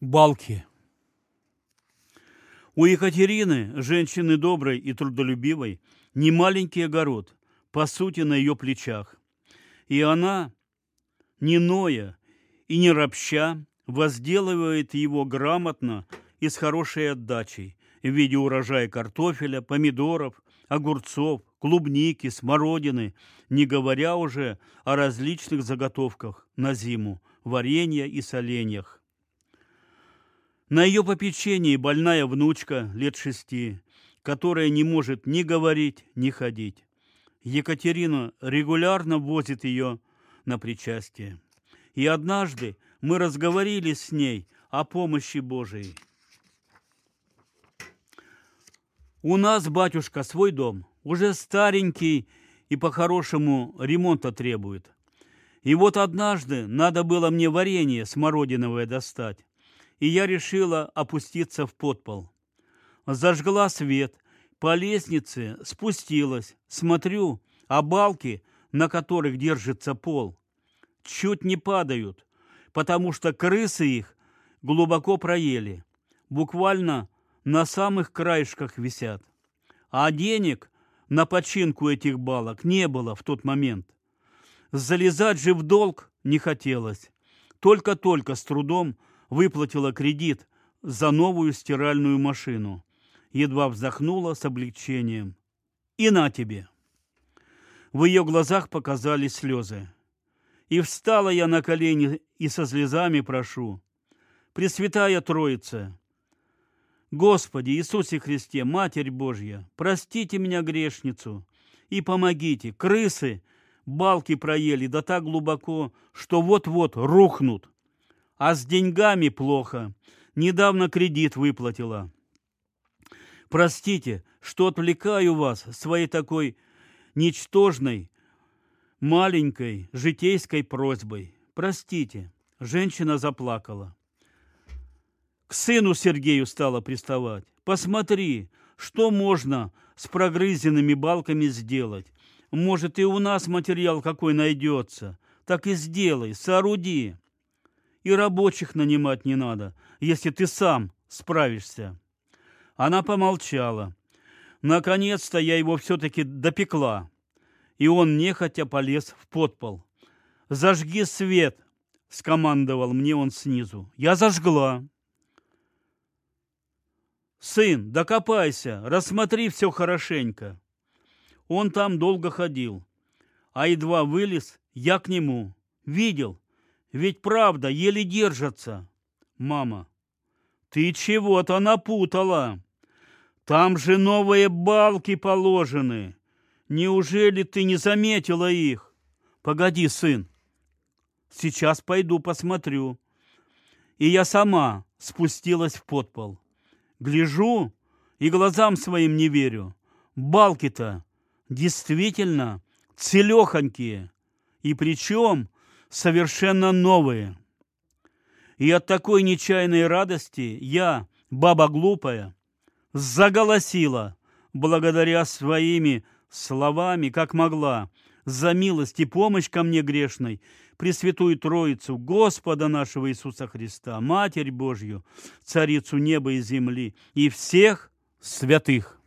Балки. У Екатерины, женщины доброй и трудолюбивой, не маленький огород, по сути, на ее плечах. И она, не ноя и не ропща, возделывает его грамотно и с хорошей отдачей в виде урожая картофеля, помидоров, огурцов, клубники, смородины, не говоря уже о различных заготовках на зиму, варенья и соленьях. На ее попечении больная внучка лет шести, которая не может ни говорить, ни ходить. Екатерина регулярно возит ее на причастие. И однажды мы разговорили с ней о помощи Божией. У нас, батюшка, свой дом, уже старенький и по-хорошему ремонта требует. И вот однажды надо было мне варенье смородиновое достать и я решила опуститься в подпол. Зажгла свет, по лестнице спустилась, смотрю, а балки, на которых держится пол, чуть не падают, потому что крысы их глубоко проели, буквально на самых краешках висят. А денег на починку этих балок не было в тот момент. Залезать же в долг не хотелось. Только-только с трудом выплатила кредит за новую стиральную машину. Едва вздохнула с облегчением. И на тебе. В ее глазах показались слезы. И встала я на колени и со слезами прошу. Пресвятая Троица, Господи Иисусе Христе, Матерь Божья, простите меня грешницу и помогите. Крысы балки проели да так глубоко, что вот-вот рухнут. А с деньгами плохо. Недавно кредит выплатила. Простите, что отвлекаю вас своей такой ничтожной, маленькой, житейской просьбой. Простите. Женщина заплакала. К сыну Сергею стала приставать. Посмотри, что можно с прогрызенными балками сделать. Может, и у нас материал какой найдется. Так и сделай, сооруди и рабочих нанимать не надо, если ты сам справишься. Она помолчала. Наконец-то я его все-таки допекла, и он нехотя полез в подпол. «Зажги свет!» — скомандовал мне он снизу. Я зажгла. «Сын, докопайся, рассмотри все хорошенько». Он там долго ходил, а едва вылез, я к нему. Видел, ведь правда, еле держатся. Мама, ты чего-то напутала. Там же новые балки положены. Неужели ты не заметила их? Погоди, сын. Сейчас пойду посмотрю. И я сама спустилась в подпол. Гляжу и глазам своим не верю. Балки-то действительно целехонькие. И причем совершенно новые. И от такой нечаянной радости я, баба глупая, заголосила, благодаря своими словами, как могла, за милость и помощь ко мне грешной, Пресвятую Троицу, Господа нашего Иисуса Христа, Матерь Божью, Царицу неба и земли и всех святых.